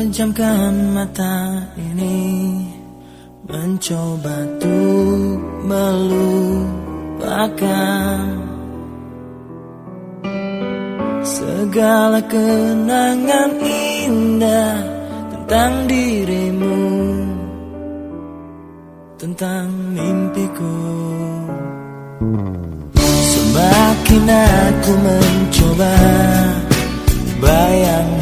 Pejamkan mata ini. Mencoba tuh melupakan Segala kenangan indah Tentang dirimu Tentang mimpiku. Semakin aku mencoba Bayangmu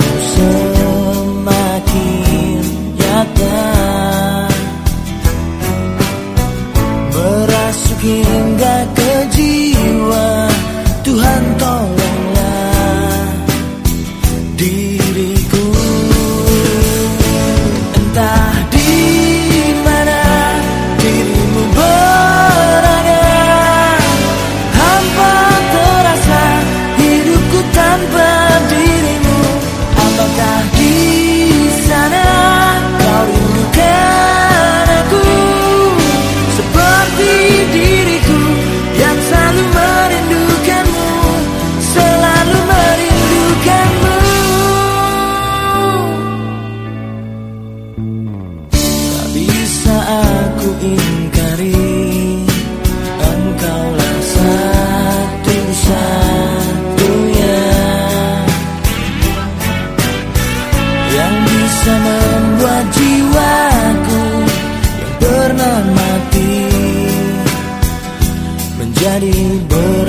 see Yang bisa membuat jiwaku Yang pernah mati Menjadi berarti